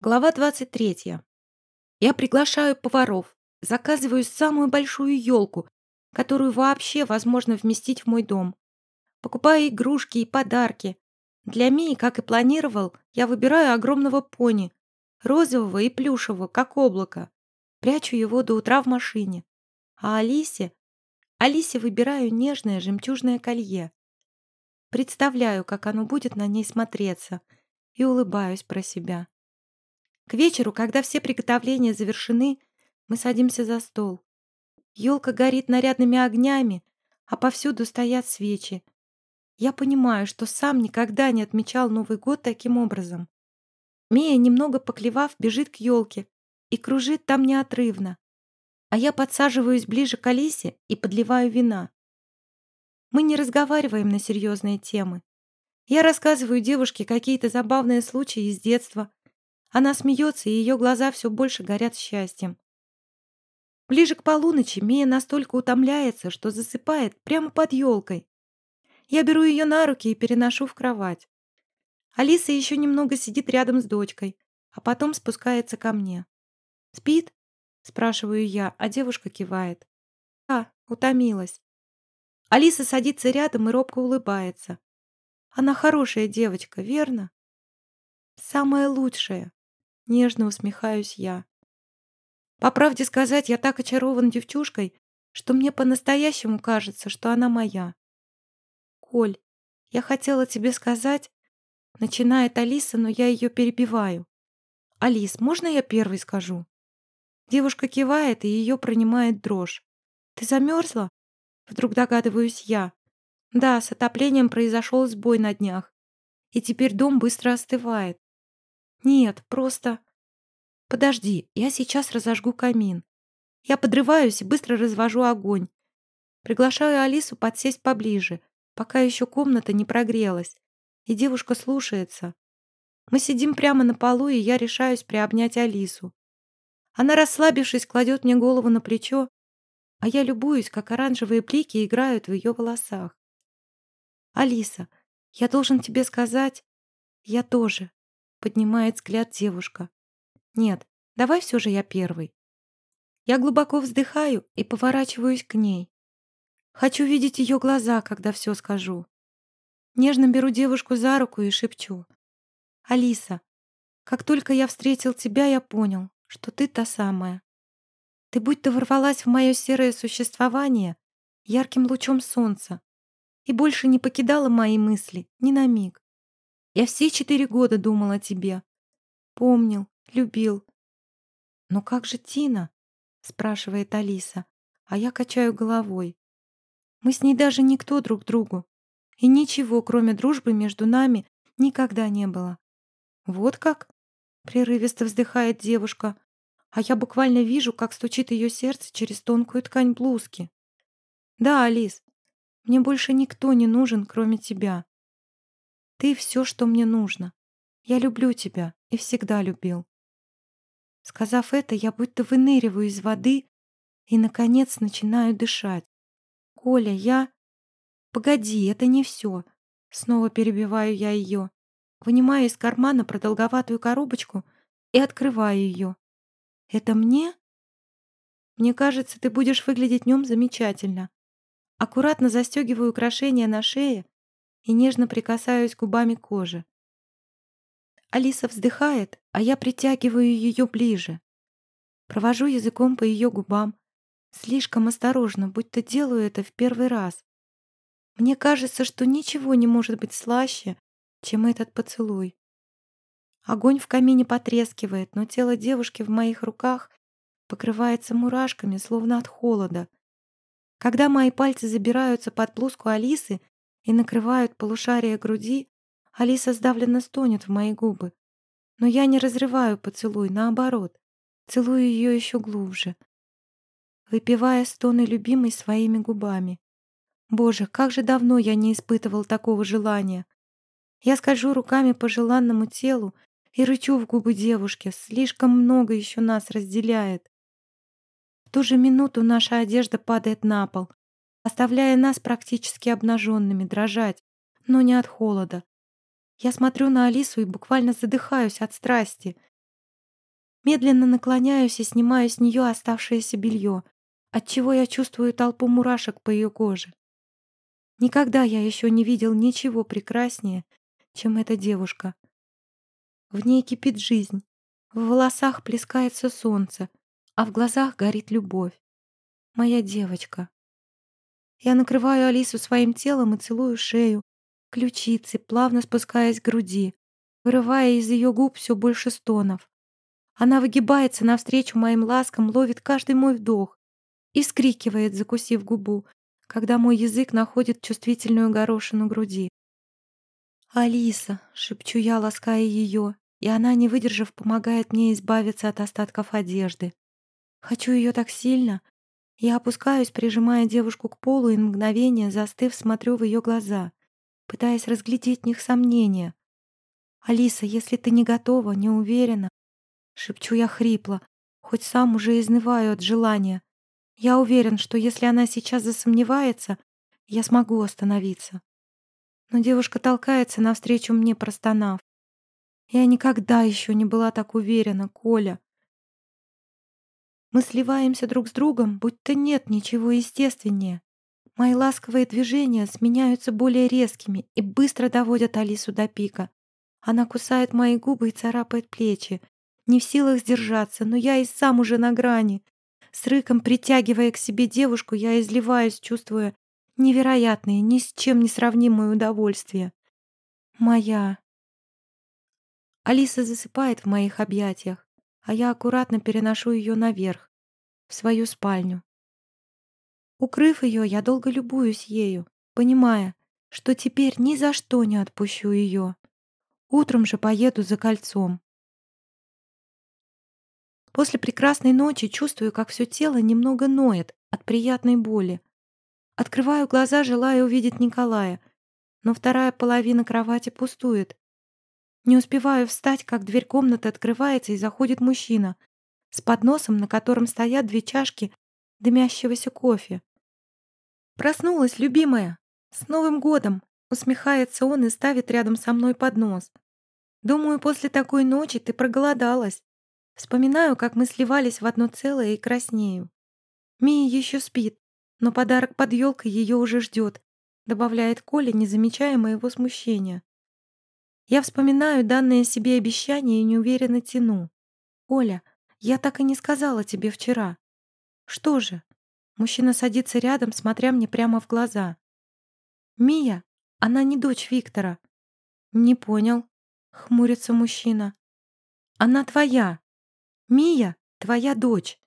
Глава 23. Я приглашаю поваров, заказываю самую большую елку, которую вообще возможно вместить в мой дом. Покупаю игрушки и подарки. Для Мии, как и планировал, я выбираю огромного пони, розового и плюшевого, как облако. Прячу его до утра в машине. А Алисе... Алисе выбираю нежное жемчужное колье. Представляю, как оно будет на ней смотреться, и улыбаюсь про себя. К вечеру, когда все приготовления завершены, мы садимся за стол. Елка горит нарядными огнями, а повсюду стоят свечи. Я понимаю, что сам никогда не отмечал Новый год таким образом. Мия, немного поклевав, бежит к елке и кружит там неотрывно. А я подсаживаюсь ближе к Алисе и подливаю вина. Мы не разговариваем на серьезные темы. Я рассказываю девушке какие-то забавные случаи из детства, она смеется, и ее глаза все больше горят счастьем. Ближе к полуночи Мия настолько утомляется, что засыпает прямо под елкой. Я беру ее на руки и переношу в кровать. Алиса еще немного сидит рядом с дочкой, а потом спускается ко мне. «Спит?» – спрашиваю я, а девушка кивает. «Да, утомилась». Алиса садится рядом и робко улыбается. Она хорошая девочка, верно? Самая лучшая. Нежно усмехаюсь я. По правде сказать, я так очарован девчушкой, что мне по-настоящему кажется, что она моя. Коль, я хотела тебе сказать... Начинает Алиса, но я ее перебиваю. «Алис, можно я первый скажу?» Девушка кивает, и ее пронимает дрожь. «Ты замерзла?» Вдруг догадываюсь я. Да, с отоплением произошел сбой на днях. И теперь дом быстро остывает. Нет, просто... Подожди, я сейчас разожгу камин. Я подрываюсь и быстро развожу огонь. Приглашаю Алису подсесть поближе, пока еще комната не прогрелась. И девушка слушается. Мы сидим прямо на полу, и я решаюсь приобнять Алису. Она, расслабившись, кладет мне голову на плечо, а я любуюсь, как оранжевые блики играют в ее волосах. «Алиса, я должен тебе сказать...» «Я тоже», Поднимает взгляд девушка. Нет, давай все же я первый. Я глубоко вздыхаю и поворачиваюсь к ней. Хочу видеть ее глаза, когда все скажу. Нежно беру девушку за руку и шепчу. «Алиса, как только я встретил тебя, я понял, что ты та самая. Ты будто ворвалась в мое серое существование ярким лучом солнца и больше не покидала мои мысли ни на миг. Я все четыре года думал о тебе. Помнил, любил. Но как же Тина? Спрашивает Алиса, а я качаю головой. Мы с ней даже никто друг другу. И ничего, кроме дружбы, между нами никогда не было. Вот как? Прерывисто вздыхает девушка, а я буквально вижу, как стучит ее сердце через тонкую ткань блузки. Да, Алис, мне больше никто не нужен, кроме тебя. Ты все, что мне нужно. Я люблю тебя и всегда любил. Сказав это, я будто выныриваю из воды и, наконец, начинаю дышать. Коля, я... Погоди, это не все. Снова перебиваю я ее. Вынимаю из кармана продолговатую коробочку и открываю ее. Это мне? Мне кажется, ты будешь выглядеть днем замечательно. Аккуратно застегиваю украшения на шее и нежно прикасаюсь губами к коже. Алиса вздыхает, а я притягиваю ее ближе. Провожу языком по ее губам, слишком осторожно, будто делаю это в первый раз. Мне кажется, что ничего не может быть слаще, чем этот поцелуй. Огонь в камине потрескивает, но тело девушки в моих руках покрывается мурашками, словно от холода. Когда мои пальцы забираются под блузку Алисы, и накрывают полушарие груди, Алиса сдавленно стонет в мои губы. Но я не разрываю поцелуй, наоборот, целую ее еще глубже, выпивая стоны любимой своими губами. Боже, как же давно я не испытывал такого желания. Я скольжу руками по желанному телу и рычу в губы девушки, слишком много еще нас разделяет. В ту же минуту наша одежда падает на пол, оставляя нас практически обнаженными дрожать, но не от холода. Я смотрю на Алису и буквально задыхаюсь от страсти. Медленно наклоняюсь и снимаю с нее оставшееся белье, отчего я чувствую толпу мурашек по ее коже. Никогда я еще не видел ничего прекраснее, чем эта девушка. В ней кипит жизнь, в волосах плескается солнце, а в глазах горит любовь. Моя девочка. Я накрываю Алису своим телом и целую шею, ключицы, плавно спускаясь к груди, вырывая из ее губ все больше стонов. Она выгибается навстречу моим ласкам, ловит каждый мой вдох и вскрикивает, закусив губу, когда мой язык находит чувствительную горошину груди. «Алиса!» — шепчу я, лаская ее, и она, не выдержав, помогает мне избавиться от остатков одежды. Хочу ее так сильно. Я опускаюсь, прижимая девушку к полу, и мгновение, застыв, смотрю в ее глаза, пытаясь разглядеть в них сомнения. «Алиса, если ты не готова, не уверена...» Шепчу я хрипло, хоть сам уже изнываю от желания. Я уверен, что если она сейчас засомневается, я смогу остановиться. Но девушка толкается навстречу мне, простонав. Я никогда еще не была так уверена, Коля. Мы сливаемся друг с другом, будто нет ничего естественнее. Мои ласковые движения сменяются более резкими и быстро доводят Алису до пика. Она кусает мои губы и царапает плечи. Не в силах сдержаться, но я и сам уже на грани. С рыком притягивая к себе девушку, я изливаюсь, чувствуя невероятное, ни с чем не сравнимое удовольствие. Моя. Алиса засыпает в моих объятиях, а я аккуратно переношу ее наверх, в свою спальню. Укрыв ее, я долго любуюсь ею, понимая, что теперь ни за что не отпущу ее. Утром же поеду за кольцом. После прекрасной ночи чувствую, как все тело немного ноет от приятной боли. Открываю глаза, желая увидеть Николая, но вторая половина кровати пустует. Не успеваю встать, как дверь комнаты открывается и заходит мужчина с подносом, на котором стоят две чашки дымящегося кофе. «Проснулась, любимая! С Новым годом!» Усмехается он и ставит рядом со мной поднос. «Думаю, после такой ночи ты проголодалась. Вспоминаю, как мы сливались в одно целое и краснею. Мия еще спит, но подарок под елкой ее уже ждет, добавляет Коля, не замечая моего смущения. Я вспоминаю данное себе обещание и неуверенно тяну. «Оля, я так и не сказала тебе вчера». «Что же?» Мужчина садится рядом, смотря мне прямо в глаза. «Мия, она не дочь Виктора». «Не понял», — хмурится мужчина. «Она твоя», Мия — твоя дочь.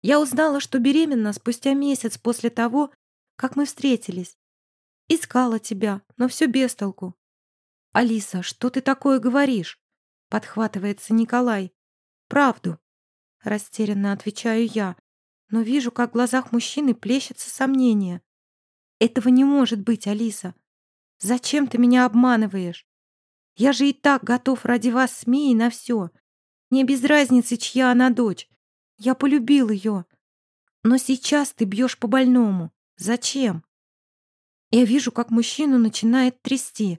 Я узнала, что беременна спустя месяц после того, как мы встретились. Искала тебя, но все без толку. «Алиса, что ты такое говоришь?» — подхватывается Николай. «Правду», — растерянно отвечаю я, но вижу, как в глазах мужчины плещется сомнение. «Этого не может быть, Алиса. Зачем ты меня обманываешь? Я же и так готов ради вас с на все. Мне без разницы, чья она дочь. Я полюбил ее. Но сейчас ты бьешь по больному. Зачем? Я вижу, как мужчину начинает трясти.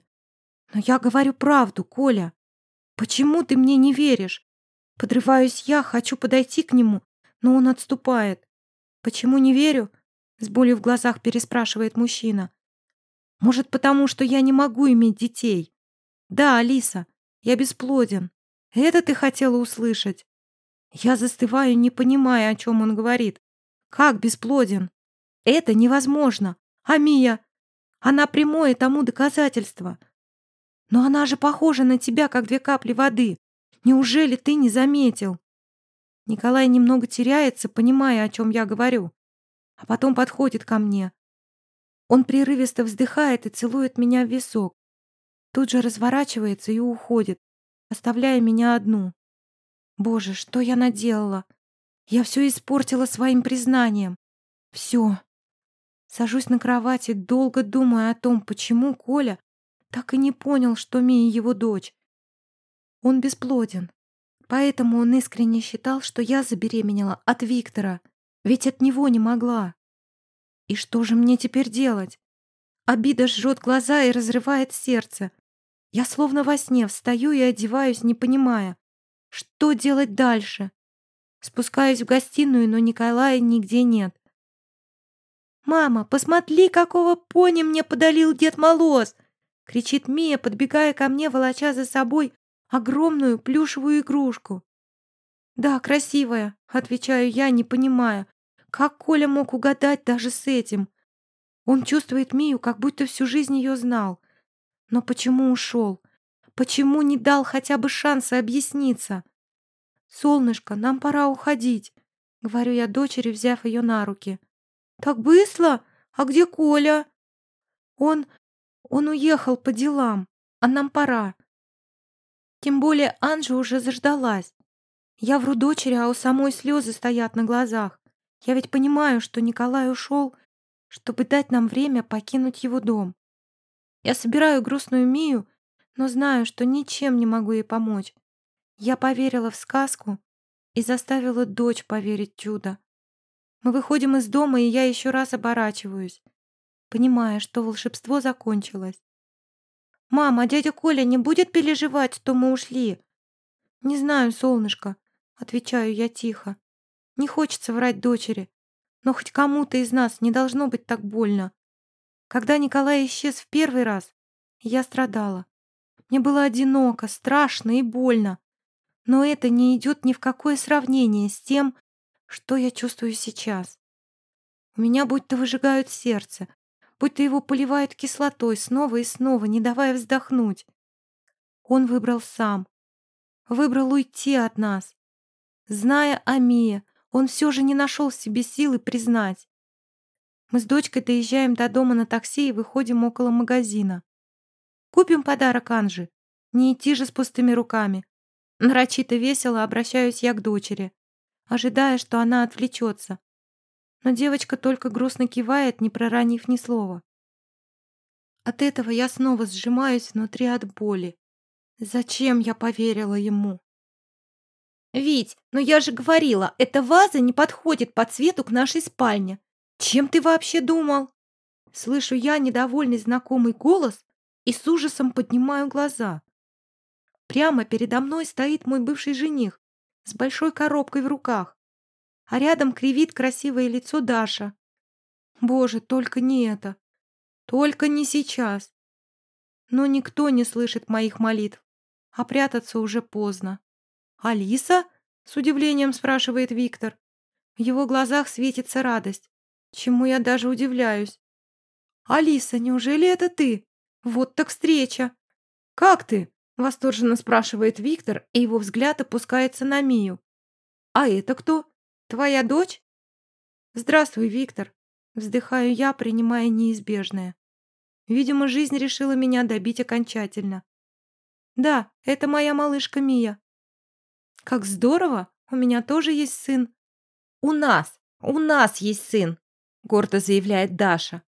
Но я говорю правду, Коля. Почему ты мне не веришь? Подрываюсь я, хочу подойти к нему, но он отступает. Почему не верю? С болью в глазах переспрашивает мужчина. Может, потому что я не могу иметь детей? Да, Алиса, я бесплоден. Это ты хотела услышать? Я застываю, не понимая, о чем он говорит. Как бесплоден? Это невозможно. А Мия? Она прямое тому доказательство. Но она же похожа на тебя, как две капли воды. Неужели ты не заметил? Николай немного теряется, понимая, о чем я говорю. А потом подходит ко мне. Он прерывисто вздыхает и целует меня в висок. Тут же разворачивается и уходит оставляя меня одну. Боже, что я наделала? Я все испортила своим признанием. Все. Сажусь на кровати, долго думая о том, почему Коля так и не понял, что Мия его дочь. Он бесплоден. Поэтому он искренне считал, что я забеременела от Виктора, ведь от него не могла. И что же мне теперь делать? Обида жжет глаза и разрывает сердце. Я словно во сне встаю и одеваюсь, не понимая, Что делать дальше? Спускаюсь в гостиную, но Николая нигде нет. «Мама, посмотри, какого пони мне подалил Дед Мороз!» — кричит Мия, подбегая ко мне, волоча за собой огромную плюшевую игрушку. «Да, красивая», — отвечаю я, не понимая, как Коля мог угадать даже с этим. Он чувствует Мию, как будто всю жизнь ее знал. Но почему ушел? Почему не дал хотя бы шанса объясниться? «Солнышко, нам пора уходить», — говорю я дочери, взяв ее на руки. «Так быстро? А где Коля?» «Он... он уехал по делам, а нам пора». Тем более Анжа уже заждалась. Я вру дочери, а у самой слезы стоят на глазах. Я ведь понимаю, что Николай ушел, чтобы дать нам время покинуть его дом. Я собираю грустную Мию, но знаю, что ничем не могу ей помочь. Я поверила в сказку и заставила дочь поверить чудо. Мы выходим из дома, и я еще раз оборачиваюсь, понимая, что волшебство закончилось. «Мам, а дядя Коля не будет переживать, что мы ушли?» «Не знаю, солнышко», — отвечаю я тихо. «Не хочется врать дочери, но хоть кому-то из нас не должно быть так больно. Когда Николай исчез в первый раз, я страдала. Мне было одиноко, страшно и больно. Но это не идет ни в какое сравнение с тем, что я чувствую сейчас? У меня будто выжигают сердце, будто его поливают кислотой снова и снова, не давая вздохнуть. Он выбрал сам. Выбрал уйти от нас. Зная о Мие, он все же не нашел в себе силы признать. Мы с дочкой доезжаем до дома на такси и выходим около магазина. Купим подарок Анжи. Не идти же с пустыми руками. Нарочито весело обращаюсь я к дочери ожидая, что она отвлечется. Но девочка только грустно кивает, не проронив ни слова. От этого я снова сжимаюсь внутри от боли. Зачем я поверила ему? «Вить, но я же говорила, эта ваза не подходит по цвету к нашей спальне. Чем ты вообще думал?» Слышу я недовольный знакомый голос и с ужасом поднимаю глаза. Прямо передо мной стоит мой бывший жених с большой коробкой в руках, а рядом кривит красивое лицо Даша. Боже, только не это. Только не сейчас. Но никто не слышит моих молитв, а прятаться уже поздно. «Алиса?» — с удивлением спрашивает Виктор. В его глазах светится радость, чему я даже удивляюсь. «Алиса, неужели это ты? Вот так встреча!» «Как ты?» Восторженно спрашивает Виктор, и его взгляд опускается на Мию. «А это кто? Твоя дочь?» «Здравствуй, Виктор!» Вздыхаю я, принимая неизбежное. Видимо, жизнь решила меня добить окончательно. «Да, это моя малышка Мия». «Как здорово! У меня тоже есть сын». «У нас! У нас есть сын!» гордо заявляет Даша.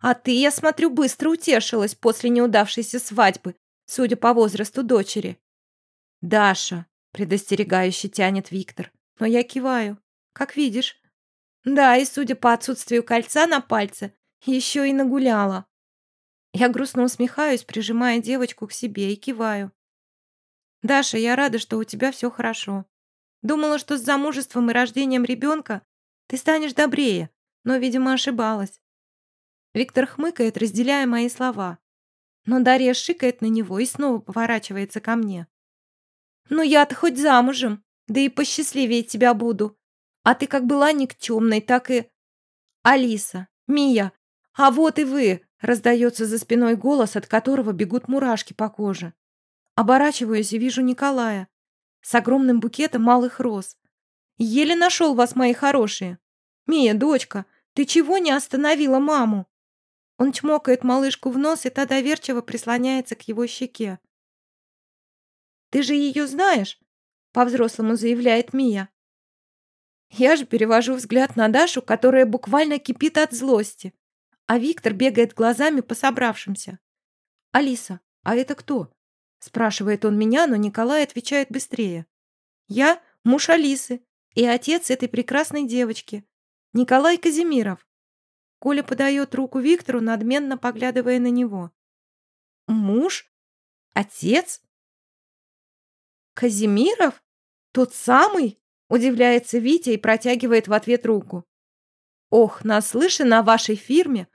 «А ты, я смотрю, быстро утешилась после неудавшейся свадьбы судя по возрасту дочери. «Даша», — предостерегающе тянет Виктор, но я киваю. «Как видишь». Да, и судя по отсутствию кольца на пальце, еще и нагуляла. Я грустно усмехаюсь, прижимая девочку к себе и киваю. «Даша, я рада, что у тебя все хорошо. Думала, что с замужеством и рождением ребенка ты станешь добрее, но, видимо, ошибалась». Виктор хмыкает, разделяя мои слова. Но Дарья шикает на него и снова поворачивается ко мне. «Ну я-то хоть замужем, да и посчастливее тебя буду. А ты как была никчемной, так и...» «Алиса, Мия, а вот и вы!» Раздается за спиной голос, от которого бегут мурашки по коже. Оборачиваюсь и вижу Николая с огромным букетом малых роз. «Еле нашел вас, мои хорошие! Мия, дочка, ты чего не остановила маму?» Он чмокает малышку в нос, и та доверчиво прислоняется к его щеке. «Ты же ее знаешь?» — по-взрослому заявляет Мия. Я же перевожу взгляд на Дашу, которая буквально кипит от злости, а Виктор бегает глазами по собравшимся. «Алиса, а это кто?» — спрашивает он меня, но Николай отвечает быстрее. «Я муж Алисы и отец этой прекрасной девочки, Николай Казимиров. Коля подает руку Виктору, надменно поглядывая на него. «Муж? Отец? Казимиров?» «Тот самый?» – удивляется Витя и протягивает в ответ руку. «Ох, наслышан о вашей фирме.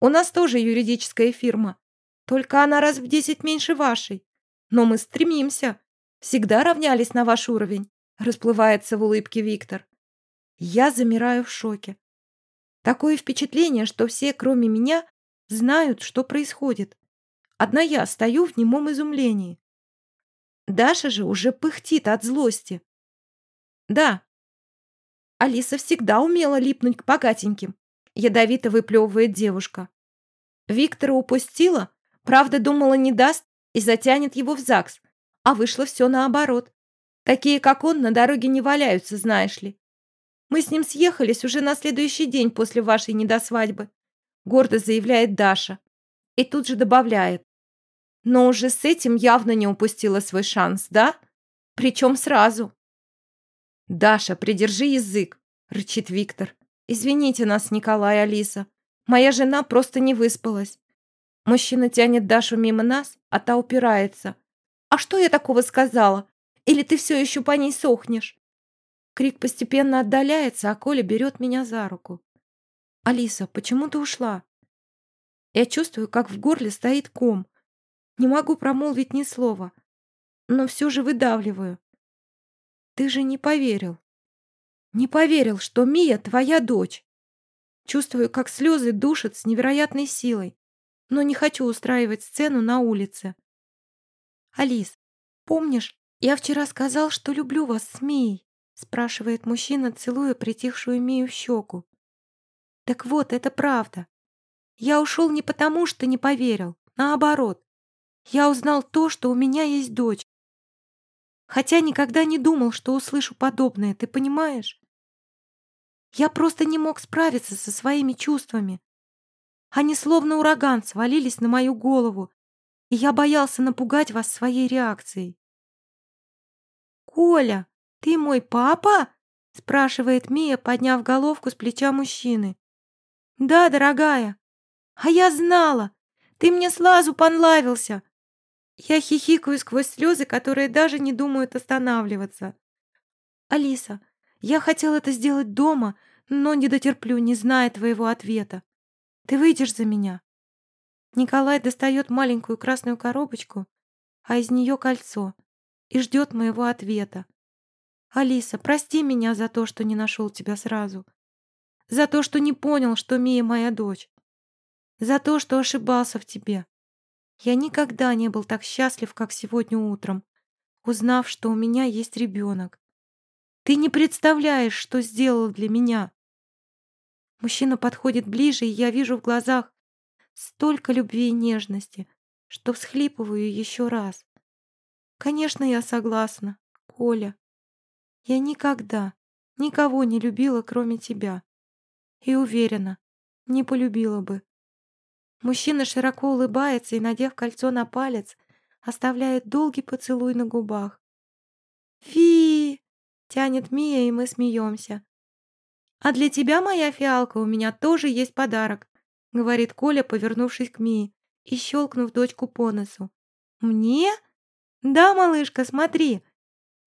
У нас тоже юридическая фирма, только она раз в десять меньше вашей. Но мы стремимся. Всегда равнялись на ваш уровень», – расплывается в улыбке Виктор. Я замираю в шоке. Такое впечатление, что все, кроме меня, знают, что происходит. Одна я стою в немом изумлении. Даша же уже пыхтит от злости. Да, Алиса всегда умела липнуть к богатеньким. Ядовито выплевывает девушка. Виктора упустила, правда, думала, не даст и затянет его в ЗАГС, а вышло все наоборот. Такие, как он, на дороге не валяются, знаешь ли. Мы с ним съехались уже на следующий день после вашей недосвадьбы, гордо заявляет Даша. И тут же добавляет. Но уже с этим явно не упустила свой шанс, да? Причем сразу. «Даша, придержи язык!» — рычит Виктор. «Извините нас, Николай Алиса. Моя жена просто не выспалась». Мужчина тянет Дашу мимо нас, а та упирается. «А что я такого сказала? Или ты все еще по ней сохнешь?» Крик постепенно отдаляется, а Коля берет меня за руку. «Алиса, почему ты ушла?» Я чувствую, как в горле стоит ком. Не могу промолвить ни слова, но все же выдавливаю. Ты же не поверил. Не поверил, что Мия твоя дочь. Чувствую, как слезы душат с невероятной силой, но не хочу устраивать сцену на улице. Алис, помнишь, я вчера сказал, что люблю вас с Мией? спрашивает мужчина, целуя притихшую Мию в щеку. Так вот, это правда. Я ушел не потому, что не поверил, наоборот. Я узнал то, что у меня есть дочь. Хотя никогда не думал, что услышу подобное, ты понимаешь? Я просто не мог справиться со своими чувствами. Они словно ураган свалились на мою голову, и я боялся напугать вас своей реакцией. «Коля, ты мой папа?» — спрашивает Мия, подняв головку с плеча мужчины. «Да, дорогая. А я знала. Ты мне сразу понравился. Я хихикаю сквозь слезы, которые даже не думают останавливаться. «Алиса, я хотел это сделать дома, но не дотерплю, не зная твоего ответа. Ты выйдешь за меня?» Николай достает маленькую красную коробочку, а из нее кольцо, и ждет моего ответа. «Алиса, прости меня за то, что не нашел тебя сразу. За то, что не понял, что Мия моя дочь. За то, что ошибался в тебе. Я никогда не был так счастлив, как сегодня утром, узнав, что у меня есть ребенок. Ты не представляешь, что сделал для меня. Мужчина подходит ближе, и я вижу в глазах столько любви и нежности, что всхлипываю еще раз. Конечно, я согласна, Коля. Я никогда никого не любила, кроме тебя. И уверена, не полюбила бы. Мужчина широко улыбается и, надев кольцо на палец, оставляет долгий поцелуй на губах. «Фи!» — тянет Мия, и мы смеемся. «А для тебя, моя фиалка, у меня тоже есть подарок», — говорит Коля, повернувшись к Мии и щелкнув дочку по носу. «Мне?» «Да, малышка, смотри!»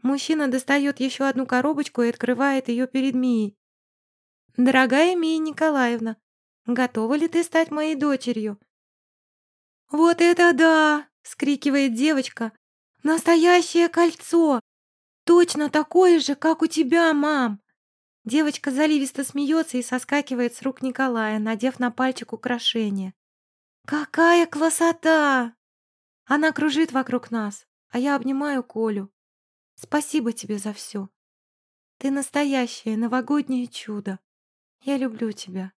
Мужчина достает еще одну коробочку и открывает ее перед Мией. «Дорогая Мия Николаевна, Готова ли ты стать моей дочерью?» «Вот это да!» — скрикивает девочка. «Настоящее кольцо! Точно такое же, как у тебя, мам!» Девочка заливисто смеется и соскакивает с рук Николая, надев на пальчик украшение. «Какая красота!» Она кружит вокруг нас, а я обнимаю Колю. «Спасибо тебе за все. Ты настоящее новогоднее чудо. Я люблю тебя».